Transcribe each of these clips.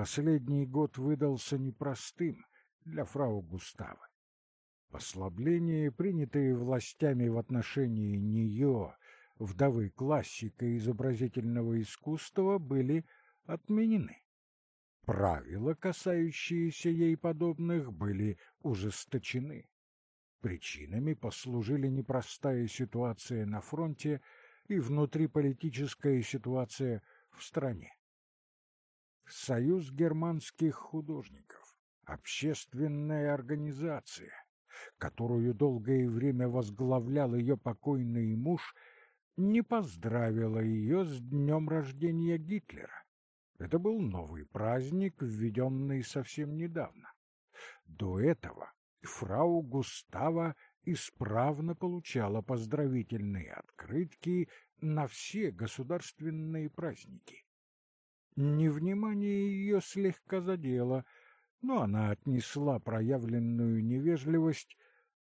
Последний год выдался непростым для фрау Густавы. Послабления, принятые властями в отношении нее, вдовы классика изобразительного искусства, были отменены. Правила, касающиеся ей подобных, были ужесточены. Причинами послужили непростая ситуация на фронте и внутриполитическая ситуация в стране. Союз германских художников, общественная организация, которую долгое время возглавлял ее покойный муж, не поздравила ее с днем рождения Гитлера. Это был новый праздник, введенный совсем недавно. До этого фрау Густава исправно получала поздравительные открытки на все государственные праздники. Невнимание ее слегка задело, но она отнесла проявленную невежливость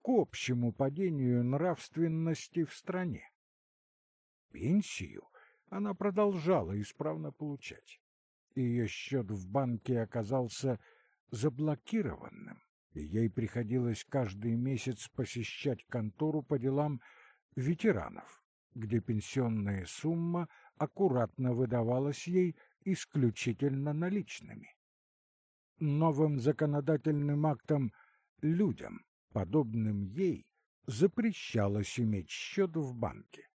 к общему падению нравственности в стране. Пенсию она продолжала исправно получать. Ее счет в банке оказался заблокированным, и ей приходилось каждый месяц посещать контору по делам ветеранов, где пенсионная сумма аккуратно выдавалась ей исключительно наличными. Новым законодательным актом людям, подобным ей, запрещалось иметь счет в банке.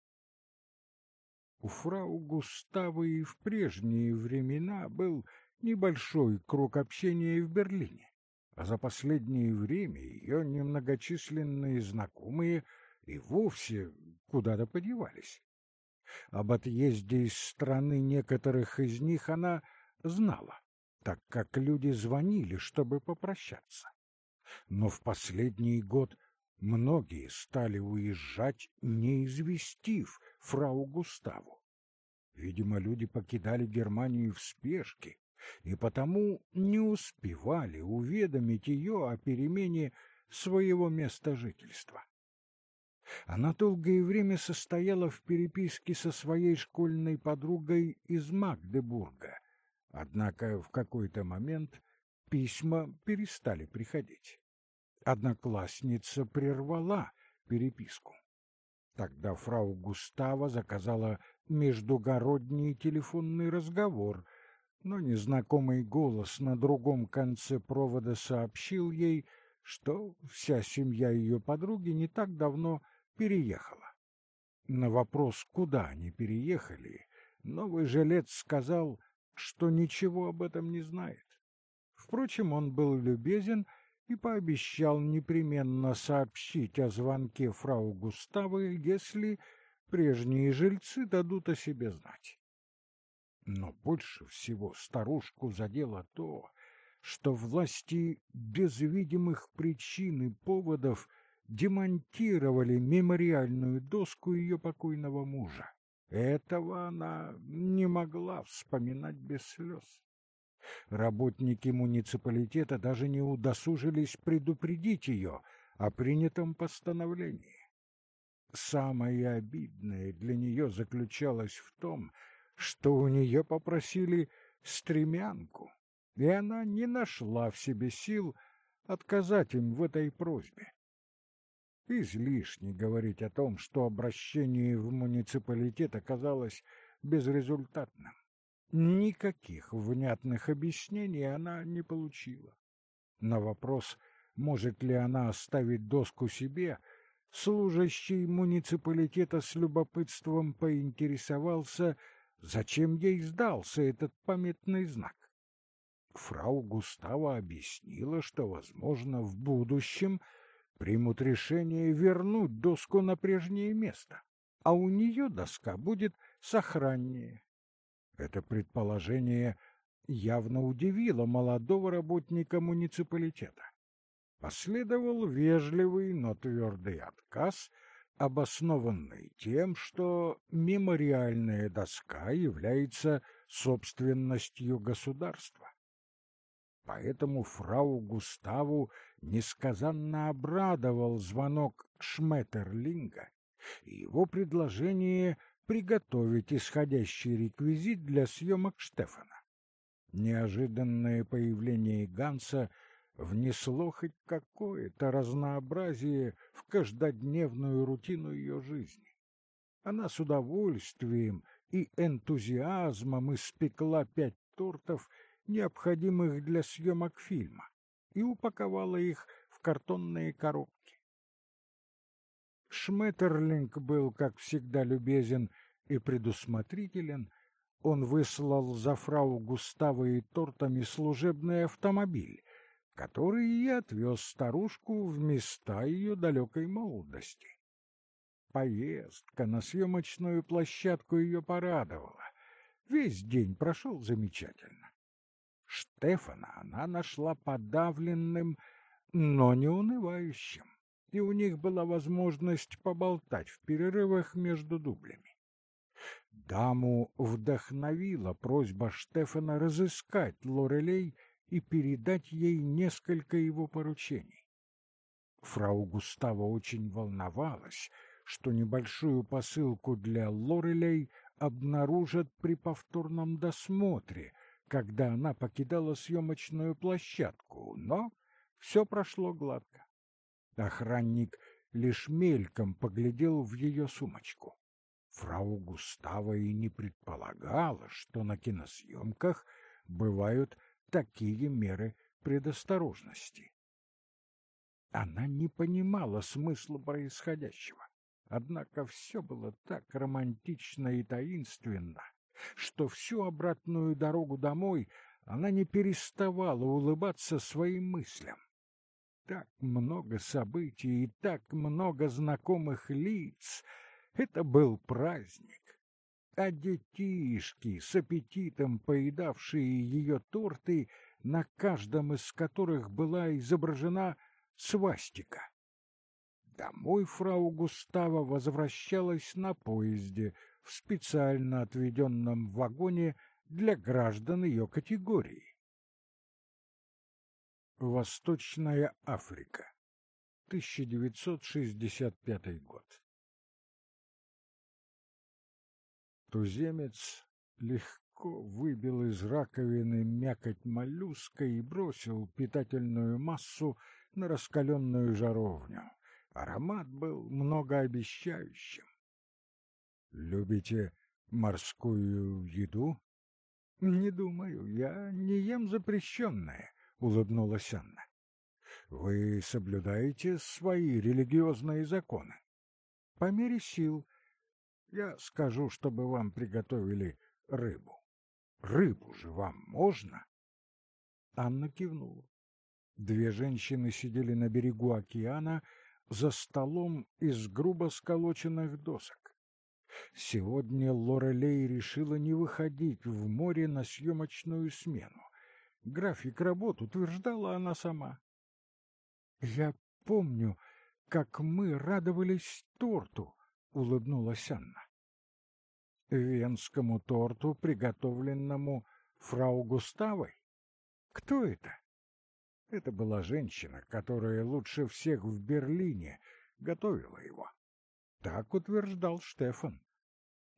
У фрау Густавы и в прежние времена был небольшой круг общения в Берлине, а за последнее время ее немногочисленные знакомые и вовсе куда-то подевались. Об отъезде из страны некоторых из них она знала, так как люди звонили, чтобы попрощаться. Но в последний год многие стали уезжать, не известив фрау Густаву. Видимо, люди покидали Германию в спешке и потому не успевали уведомить ее о перемене своего места жительства. Она долгое время состояла в переписке со своей школьной подругой из Магдебурга, однако в какой-то момент письма перестали приходить. Одноклассница прервала переписку. Тогда фрау Густава заказала междугородний телефонный разговор, но незнакомый голос на другом конце провода сообщил ей, что вся семья ее подруги не так давно переехала. На вопрос, куда они переехали, новый жилец сказал, что ничего об этом не знает. Впрочем, он был любезен и пообещал непременно сообщить о звонке фрау Густавы, если прежние жильцы дадут о себе знать. Но больше всего старушку задело то, что власти без видимых причин и поводов демонтировали мемориальную доску ее покойного мужа. Этого она не могла вспоминать без слез. Работники муниципалитета даже не удосужились предупредить ее о принятом постановлении. Самое обидное для нее заключалось в том, что у нее попросили стремянку, и она не нашла в себе сил отказать им в этой просьбе. Излишне говорить о том, что обращение в муниципалитет оказалось безрезультатным. Никаких внятных объяснений она не получила. На вопрос, может ли она оставить доску себе, служащий муниципалитета с любопытством поинтересовался, зачем ей сдался этот памятный знак. Фрау Густава объяснила, что, возможно, в будущем примут решение вернуть доску на прежнее место, а у нее доска будет сохраннее. Это предположение явно удивило молодого работника муниципалитета. Последовал вежливый, но твердый отказ, обоснованный тем, что мемориальная доска является собственностью государства. Поэтому фрау Густаву несказанно обрадовал звонок Шметерлинга и его предложение приготовить исходящий реквизит для съемок Штефана. Неожиданное появление Ганса внесло хоть какое-то разнообразие в каждодневную рутину ее жизни. Она с удовольствием и энтузиазмом испекла пять тортов, необходимых для съемок фильма, и упаковала их в картонные коробки. Шметерлинг был, как всегда, любезен и предусмотрителен. Он выслал за фрау Густава и тортами служебный автомобиль, который и отвез старушку в места ее далекой молодости. Поездка на съемочную площадку ее порадовала. Весь день прошел замечательно. Штефана она нашла подавленным, но не унывающим, и у них была возможность поболтать в перерывах между дублями. Даму вдохновила просьба Штефана разыскать Лорелей и передать ей несколько его поручений. Фрау Густава очень волновалась, что небольшую посылку для Лорелей обнаружат при повторном досмотре, когда она покидала съемочную площадку, но все прошло гладко. Охранник лишь мельком поглядел в ее сумочку. Фрау Густава и не предполагала, что на киносъемках бывают такие меры предосторожности. Она не понимала смысла происходящего. Однако все было так романтично и таинственно, что всю обратную дорогу домой она не переставала улыбаться своим мыслям. Так много событий и так много знакомых лиц. Это был праздник. А детишки, с аппетитом поедавшие ее торты, на каждом из которых была изображена свастика. Домой фрау Густава возвращалась на поезде в специально отведенном вагоне для граждан ее категории. Восточная Африка. 1965 год. Туземец легко выбил из раковины мякоть моллюска и бросил питательную массу на раскаленную жаровню. Аромат был многообещающим. «Любите морскую еду?» «Не думаю, я не ем запрещенное», — улыбнулась Анна. «Вы соблюдаете свои религиозные законы?» «По мере сил. Я скажу, чтобы вам приготовили рыбу. Рыбу же вам можно?» Анна кивнула. Две женщины сидели на берегу океана, за столом из грубо сколоченных досок. Сегодня Лорелей решила не выходить в море на съемочную смену. График работ утверждала она сама. «Я помню, как мы радовались торту», — улыбнулась Анна. «Венскому торту, приготовленному фрау Густавой? Кто это?» Это была женщина, которая лучше всех в Берлине готовила его. Так утверждал Штефан. —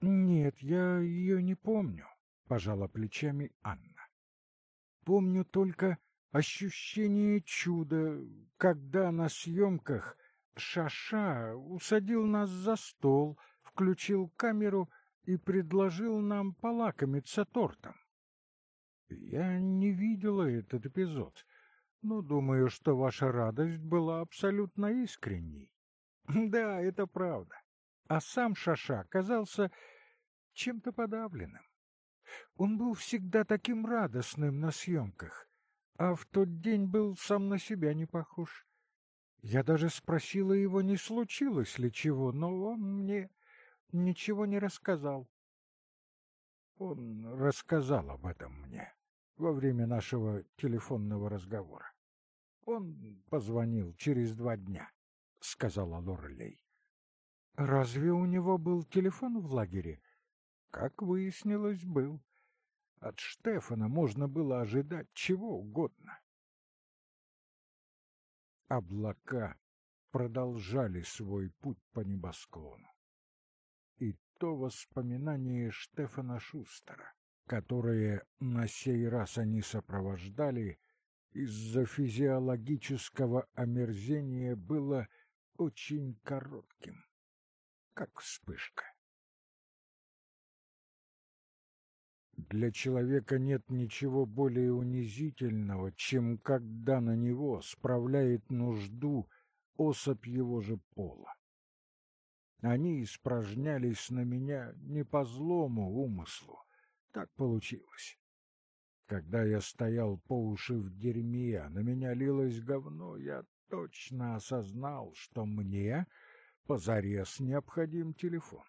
Нет, я ее не помню, — пожала плечами Анна. — Помню только ощущение чуда, когда на съемках Шаша усадил нас за стол, включил камеру и предложил нам полакомиться тортом. Я не видела этот эпизод, но думаю, что ваша радость была абсолютно искренней. Да, это правда. А сам Шаша казался чем-то подавленным. Он был всегда таким радостным на съемках, а в тот день был сам на себя не похож. Я даже спросила его, не случилось ли чего, но он мне ничего не рассказал. Он рассказал об этом мне во время нашего телефонного разговора. Он позвонил через два дня, — сказала Лорлей. — Разве у него был телефон в лагере? Как выяснилось, был. От Штефана можно было ожидать чего угодно. Облака продолжали свой путь по небосклону. И то воспоминание Штефана Шустера, которые на сей раз они сопровождали, из-за физиологического омерзения было очень коротким, как вспышка. Для человека нет ничего более унизительного, чем когда на него справляет нужду особь его же пола. Они испражнялись на меня не по злому умыслу. Так получилось. Когда я стоял по уши в дерьме, а на меня лилось говно, я точно осознал, что мне позарез необходим телефон.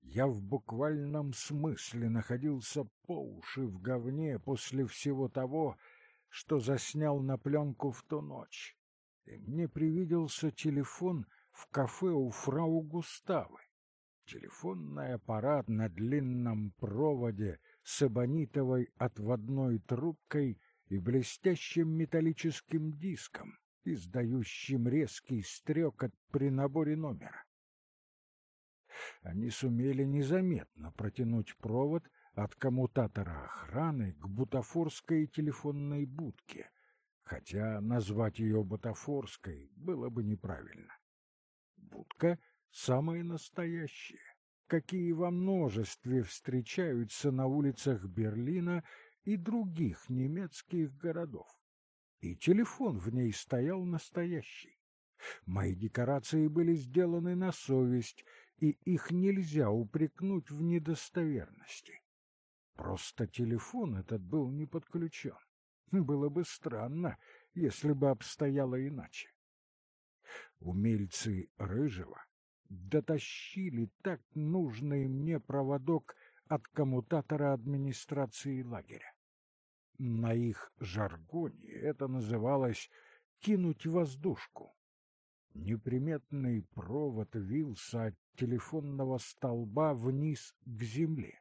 Я в буквальном смысле находился по уши в говне после всего того, что заснял на пленку в ту ночь. И мне привиделся телефон в кафе у фрау Густавы. Телефонный аппарат на длинном проводе с эбонитовой отводной трубкой и блестящим металлическим диском, издающим резкий стрекот при наборе номера. Они сумели незаметно протянуть провод от коммутатора охраны к бутафорской телефонной будке, хотя назвать ее бутафорской было бы неправильно. Будка самая настоящая, какие во множестве встречаются на улицах Берлина и других немецких городов. И телефон в ней стоял настоящий. Мои декорации были сделаны на совесть, и их нельзя упрекнуть в недостоверности. Просто телефон этот был не подключен. Было бы странно, если бы обстояло иначе. Умельцы Рыжего дотащили так нужный мне проводок от коммутатора администрации лагеря. На их жаргоне это называлось «кинуть воздушку». Неприметный провод вился от телефонного столба вниз к земле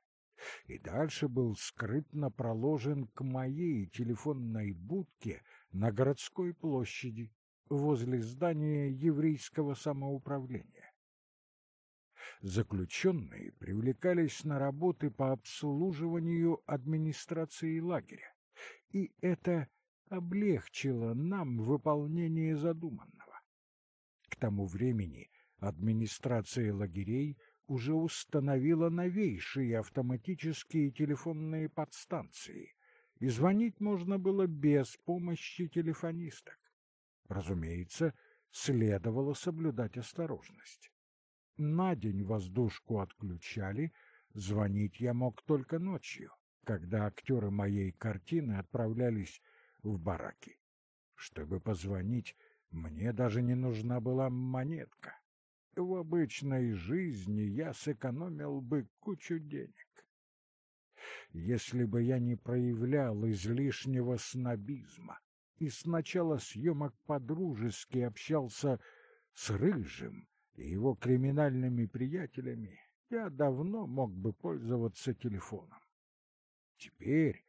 и дальше был скрытно проложен к моей телефонной будке на городской площади возле здания еврейского самоуправления. Заключенные привлекались на работы по обслуживанию администрации лагеря, и это облегчило нам выполнение задуманного. К тому времени администрация лагерей уже установила новейшие автоматические телефонные подстанции, и звонить можно было без помощи телефонисток. Разумеется, следовало соблюдать осторожность. На день воздушку отключали, звонить я мог только ночью, когда актеры моей картины отправлялись в бараки. Чтобы позвонить, мне даже не нужна была монетка. В обычной жизни я сэкономил бы кучу денег. Если бы я не проявлял излишнего снобизма и с начала съемок подружески общался с Рыжим и его криминальными приятелями, я давно мог бы пользоваться телефоном. Теперь,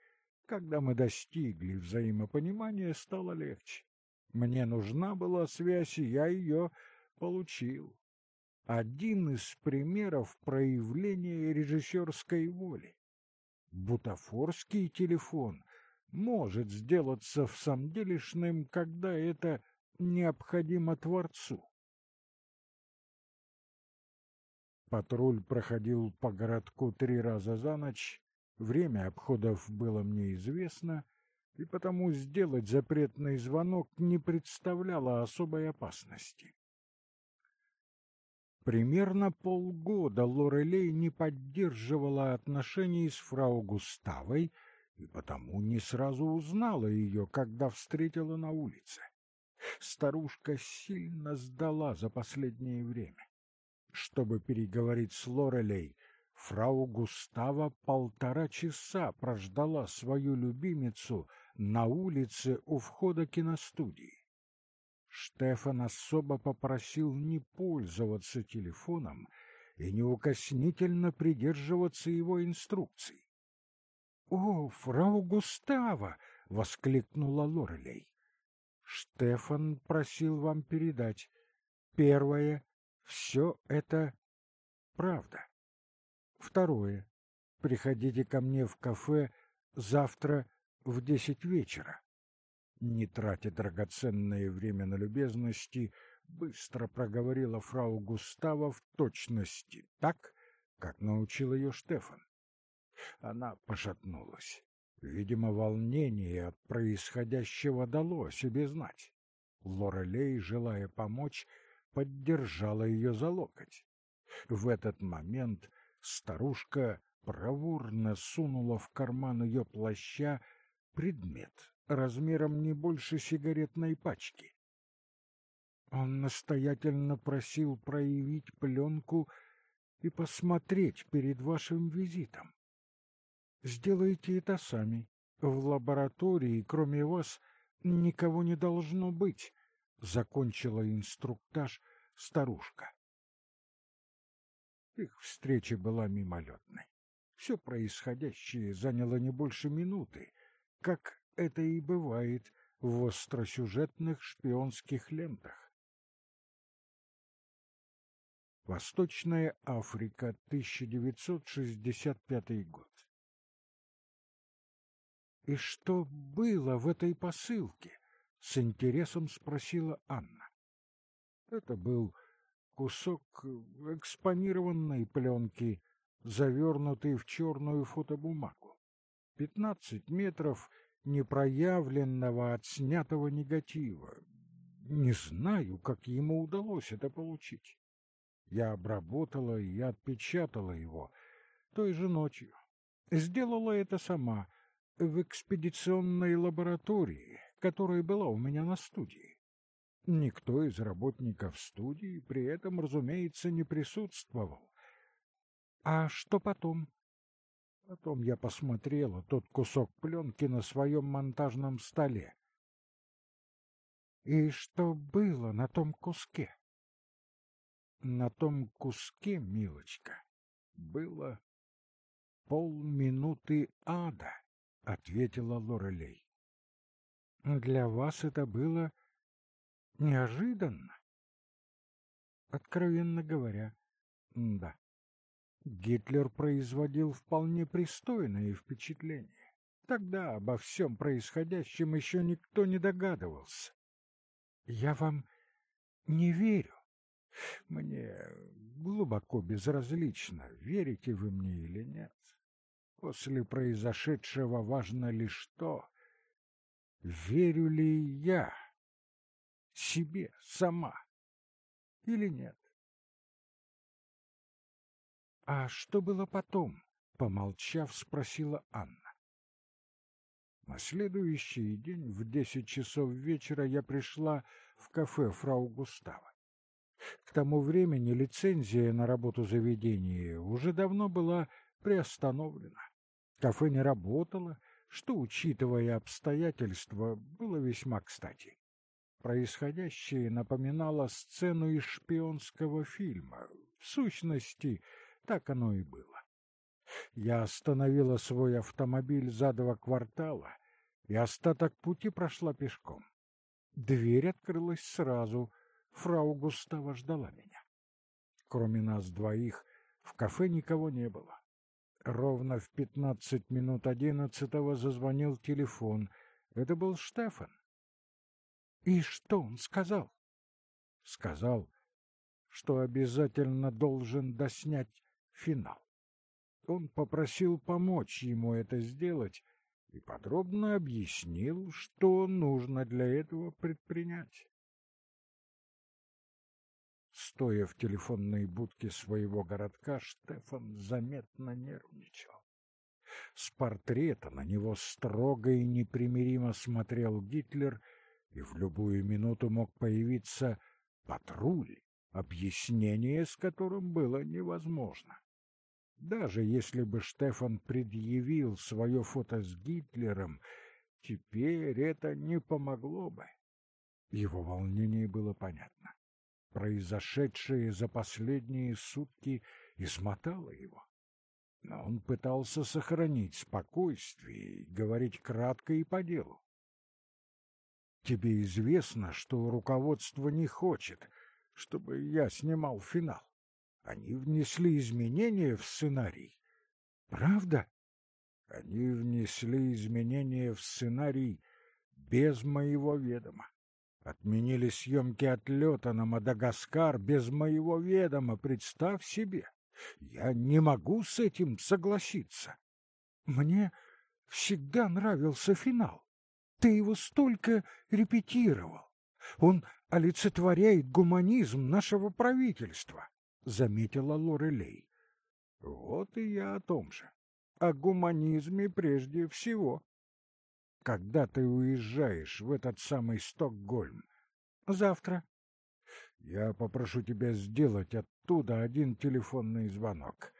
когда мы достигли взаимопонимания, стало легче. Мне нужна была связь, и я ее получил. Один из примеров проявления режиссерской воли. Бутафорский телефон может сделаться в самделишным, когда это необходимо Творцу. Патруль проходил по городку три раза за ночь, время обходов было мне известно, и потому сделать запретный звонок не представляло особой опасности. Примерно полгода Лорелей не поддерживала отношений с фрау Густавой и потому не сразу узнала ее, когда встретила на улице. Старушка сильно сдала за последнее время. Чтобы переговорить с Лорелей, фрау Густава полтора часа прождала свою любимицу на улице у входа киностудии. Штефан особо попросил не пользоваться телефоном и неукоснительно придерживаться его инструкций. — О, фрау Густава! — воскликнула Лорелей. — Штефан просил вам передать. Первое — все это правда. Второе приходите ко мне в кафе завтра в десять вечера. Не тратя драгоценное время на любезности, быстро проговорила фрау Густава в точности так, как научил ее Штефан. Она пошатнулась. Видимо, волнение от происходящего дало о себе знать. Лорелей, желая помочь, поддержала ее за локоть. В этот момент старушка проворно сунула в карман ее плаща предмет размером не больше сигаретной пачки. Он настоятельно просил проявить пленку и посмотреть перед вашим визитом. Сделайте это сами. В лаборатории, кроме вас, никого не должно быть, — закончила инструктаж старушка. Их встреча была мимолетной. Все происходящее заняло не больше минуты, как это и бывает в остросюжетных шпионских лентах. Восточная Африка, 1965 год. «И что было в этой посылке?» — с интересом спросила Анна. Это был кусок экспонированной пленки, завернутый в черную фотобумагу. Пятнадцать метров непроявленного отснятого негатива. Не знаю, как ему удалось это получить. Я обработала и отпечатала его той же ночью. Сделала это сама, в экспедиционной лаборатории, которая была у меня на студии. Никто из работников студии при этом, разумеется, не присутствовал. А что потом? Потом я посмотрела тот кусок пленки на своем монтажном столе. И что было на том куске? На том куске, милочка, было полминуты ада ответила Лорелей. Для вас это было неожиданно. Откровенно говоря, да. Гитлер производил вполне пристойное впечатление. Тогда обо всем происходящем еще никто не догадывался. Я вам не верю. Мне глубоко безразлично, верите вы мне или нет. После произошедшего важно лишь то, верю ли я себе сама или нет. А что было потом? Помолчав, спросила Анна. На следующий день в десять часов вечера я пришла в кафе фрау Густава. К тому времени лицензия на работу заведения уже давно была приостановлена. Кафе не работало, что, учитывая обстоятельства, было весьма кстати. Происходящее напоминало сцену из шпионского фильма. В сущности, так оно и было. Я остановила свой автомобиль за два квартала и остаток пути прошла пешком. Дверь открылась сразу, фрау Густава ждала меня. Кроме нас двоих в кафе никого не было. Ровно в пятнадцать минут одиннадцатого зазвонил телефон. Это был Штефан. И что он сказал? Сказал, что обязательно должен доснять финал. Он попросил помочь ему это сделать и подробно объяснил, что нужно для этого предпринять. Стоя в телефонной будке своего городка, Штефан заметно нервничал. С портрета на него строго и непримиримо смотрел Гитлер, и в любую минуту мог появиться патруль, объяснение с которым было невозможно. Даже если бы Штефан предъявил свое фото с Гитлером, теперь это не помогло бы. Его волнение было понятно произошедшее за последние сутки измотало его. Но он пытался сохранить спокойствие и говорить кратко и по делу. Тебе известно, что руководство не хочет, чтобы я снимал финал. Они внесли изменения в сценарий. Правда? Они внесли изменения в сценарий без моего ведома. Отменили съемки отлета на Мадагаскар без моего ведома, представь себе. Я не могу с этим согласиться. Мне всегда нравился финал. Ты его столько репетировал. Он олицетворяет гуманизм нашего правительства, — заметила Лорелей. Вот и я о том же. О гуманизме прежде всего. Когда ты уезжаешь в этот самый Стокгольм? Завтра. Я попрошу тебя сделать оттуда один телефонный звонок.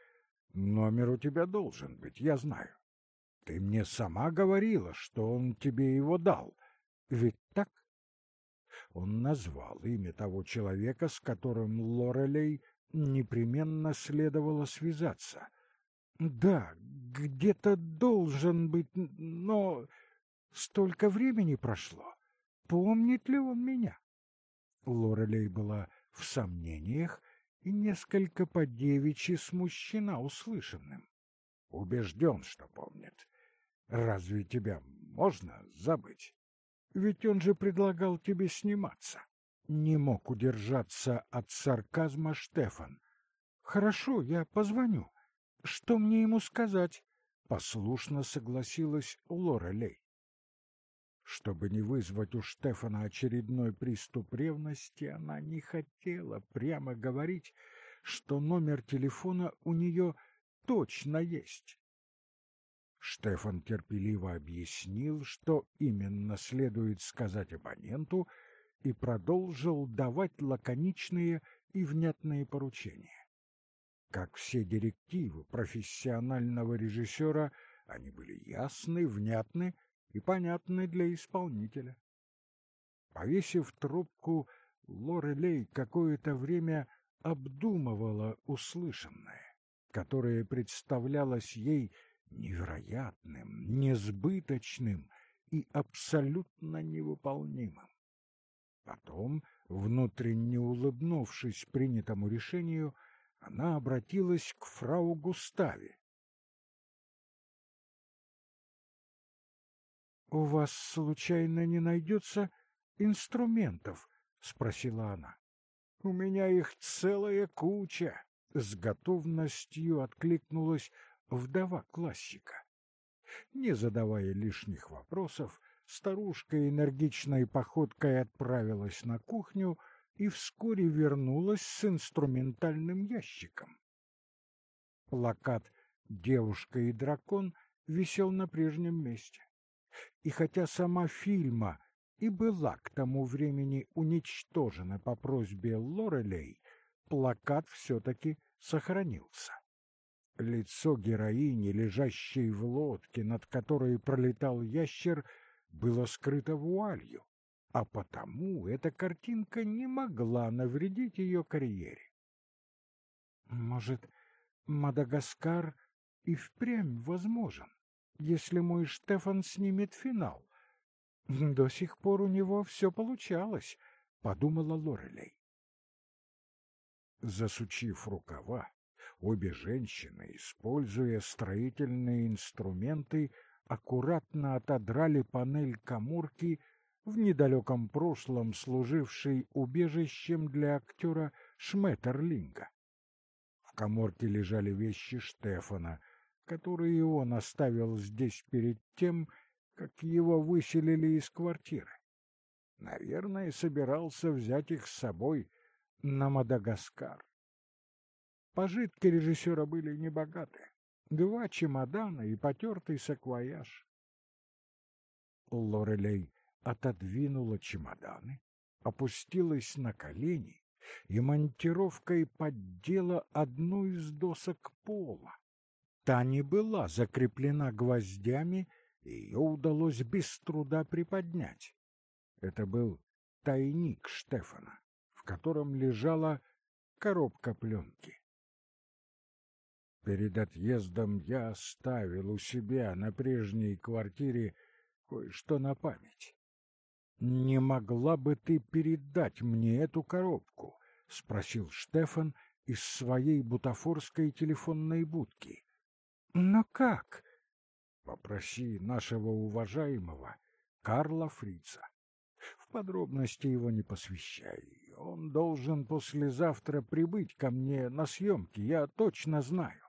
Номер у тебя должен быть, я знаю. Ты мне сама говорила, что он тебе его дал. Ведь так? Он назвал имя того человека, с которым Лорелей непременно следовало связаться. Да, где-то должен быть, но столько времени прошло. Помнит ли он меня? Лорелей была в сомнениях и несколько по-девичьи смущена услышанным. Убежден, что помнит. Разве тебя можно забыть? Ведь он же предлагал тебе сниматься. Не мог удержаться от сарказма Штефан. Хорошо, я позвоню. Что мне ему сказать? Послушно согласилась Лора Лей. Чтобы не вызвать у Штефана очередной приступ ревности, она не хотела прямо говорить, что номер телефона у нее точно есть. Штефан терпеливо объяснил, что именно следует сказать абоненту, и продолжил давать лаконичные и внятные поручения. Как все директивы профессионального режиссера, они были ясны, внятны и понятны для исполнителя. Повесив трубку, Лорелей какое-то время обдумывала услышанное, которое представлялось ей невероятным, несбыточным и абсолютно невыполнимым. Потом, внутренне улыбнувшись принятому решению, она обратилась к фрау Густаве. — У вас, случайно, не найдется инструментов? — спросила она. — У меня их целая куча! — с готовностью откликнулась вдова классика. Не задавая лишних вопросов, старушка энергичной походкой отправилась на кухню и вскоре вернулась с инструментальным ящиком. Плакат «Девушка и дракон» висел на прежнем месте. И хотя сама фильма и была к тому времени уничтожена по просьбе Лорелей, плакат все-таки сохранился. Лицо героини, лежащей в лодке, над которой пролетал ящер, было скрыто вуалью, а потому эта картинка не могла навредить ее карьере. Может, Мадагаскар и впрямь возможен, если мой Штефан снимет финал. До сих пор у него все получалось, — подумала Лорелей. Засучив рукава, Обе женщины, используя строительные инструменты, аккуратно отодрали панель каморки в недалеком прошлом служившей убежищем для актера Шметерлинга. В каморке лежали вещи Штефана, которые он оставил здесь перед тем, как его выселили из квартиры. Наверное, собирался взять их с собой на Мадагаскар. Пожитки режиссера были небогаты. Два чемодана и потертый саквояж. Лорелей отодвинула чемоданы, опустилась на колени и монтировкой поддела одну из досок пола. Та не была закреплена гвоздями, и ее удалось без труда приподнять. Это был тайник Штефана, в котором лежала коробка пленки. Перед отъездом я оставил у себя на прежней квартире кое-что на память. «Не могла бы ты передать мне эту коробку?» — спросил Штефан из своей бутафорской телефонной будки. Но как? Попроси нашего уважаемого Карла Фрица. В подробности его не посвящай. Он должен послезавтра прибыть ко мне на съемки, я точно знаю.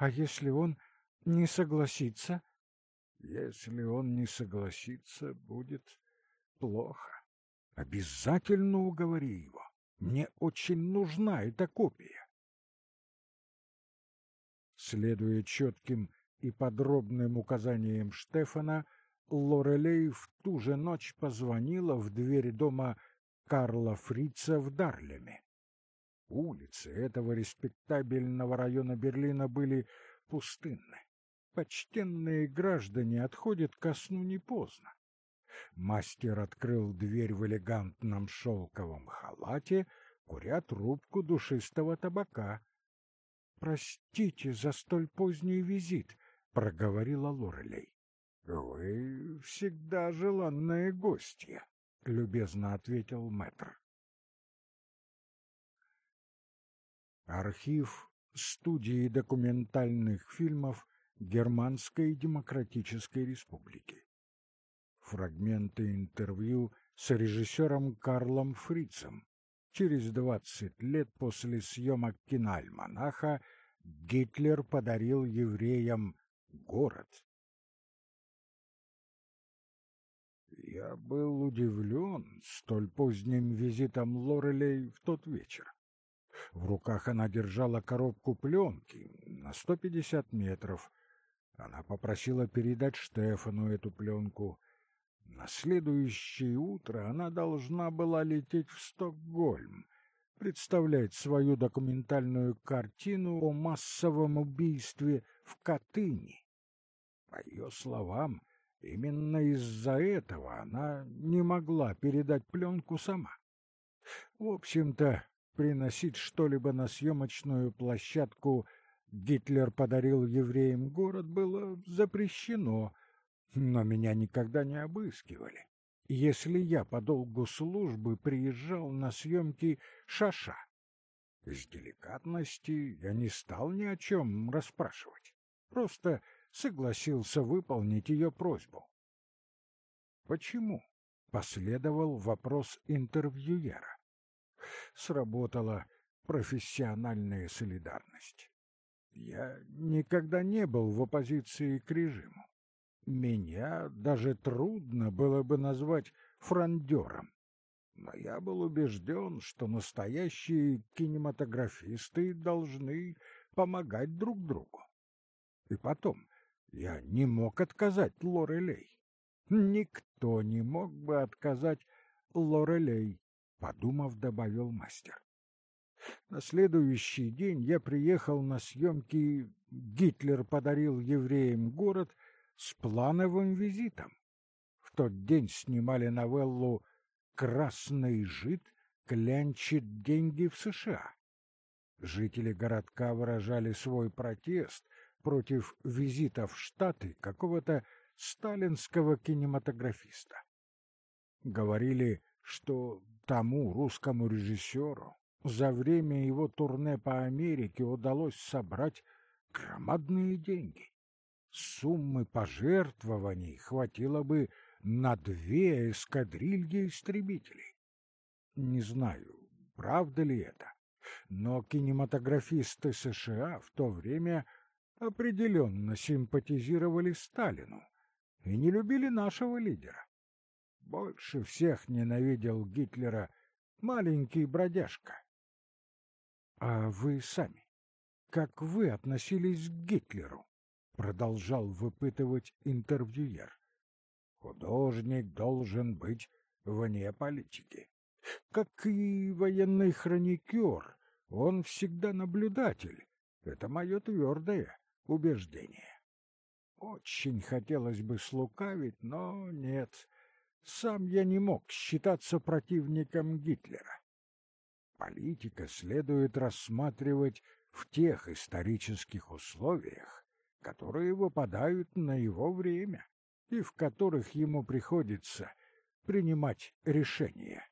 А если он не согласится? Если он не согласится, будет плохо. Обязательно уговори его. Мне очень нужна эта копия. Следуя четким и подробным указаниям Штефана, Лорелей в ту же ночь позвонила в дверь дома Карла Фрица в Дарлеме. Улицы этого респектабельного района Берлина были пустынны. Почтенные граждане отходят ко сну не поздно. Мастер открыл дверь в элегантном шелковом халате, куря трубку душистого табака. — Простите за столь поздний визит, — проговорила Лорелей. — Вы всегда желанные гостья, — любезно ответил мэтр. Архив студии документальных фильмов Германской Демократической Республики. Фрагменты интервью с режиссером Карлом Фрицем. Через двадцать лет после съемок киноальманаха Гитлер подарил евреям город. Я был удивлен столь поздним визитом Лорелей в тот вечер. В руках она держала коробку пленки на сто пятьдесят метров. Она попросила передать Штефану эту пленку. На следующее утро она должна была лететь в Стокгольм, представлять свою документальную картину о массовом убийстве в Катыни. По ее словам, именно из-за этого она не могла передать пленку сама. В общем-то, приносить что-либо на съемочную площадку Гитлер подарил евреям город было запрещено, но меня никогда не обыскивали. Если я по долгу службы приезжал на съемки Шаша, из деликатности я не стал ни о чем расспрашивать, просто согласился выполнить ее просьбу. Почему? Последовал вопрос интервьюера сработала профессиональная солидарность. Я никогда не был в оппозиции к режиму. Меня даже трудно было бы назвать фрондером. Но я был убежден, что настоящие кинематографисты должны помогать друг другу. И потом, я не мог отказать Лорелей. Никто не мог бы отказать Лорелей подумав, добавил мастер. На следующий день я приехал на съемки «Гитлер подарил евреям город» с плановым визитом. В тот день снимали новеллу «Красный жид клянчит деньги в США». Жители городка выражали свой протест против визита в Штаты какого-то сталинского кинематографиста. Говорили, что тому русскому режиссеру за время его турне по Америке удалось собрать громадные деньги. Суммы пожертвований хватило бы на две эскадрильи истребителей. Не знаю, правда ли это, но кинематографисты США в то время определенно симпатизировали Сталину и не любили нашего лидера. Больше всех ненавидел Гитлера маленький бродяжка. А вы сами, как вы относились к Гитлеру? Продолжал выпытывать интервьюер. Художник должен быть вне политики. Как и военный хроникер, он всегда наблюдатель. Это мое твердое убеждение. Очень хотелось бы слукавить, но нет, сам я не мог считаться противником Гитлера. Политика следует рассматривать в тех исторических условиях, которые выпадают на его время и в которых ему приходится принимать решения.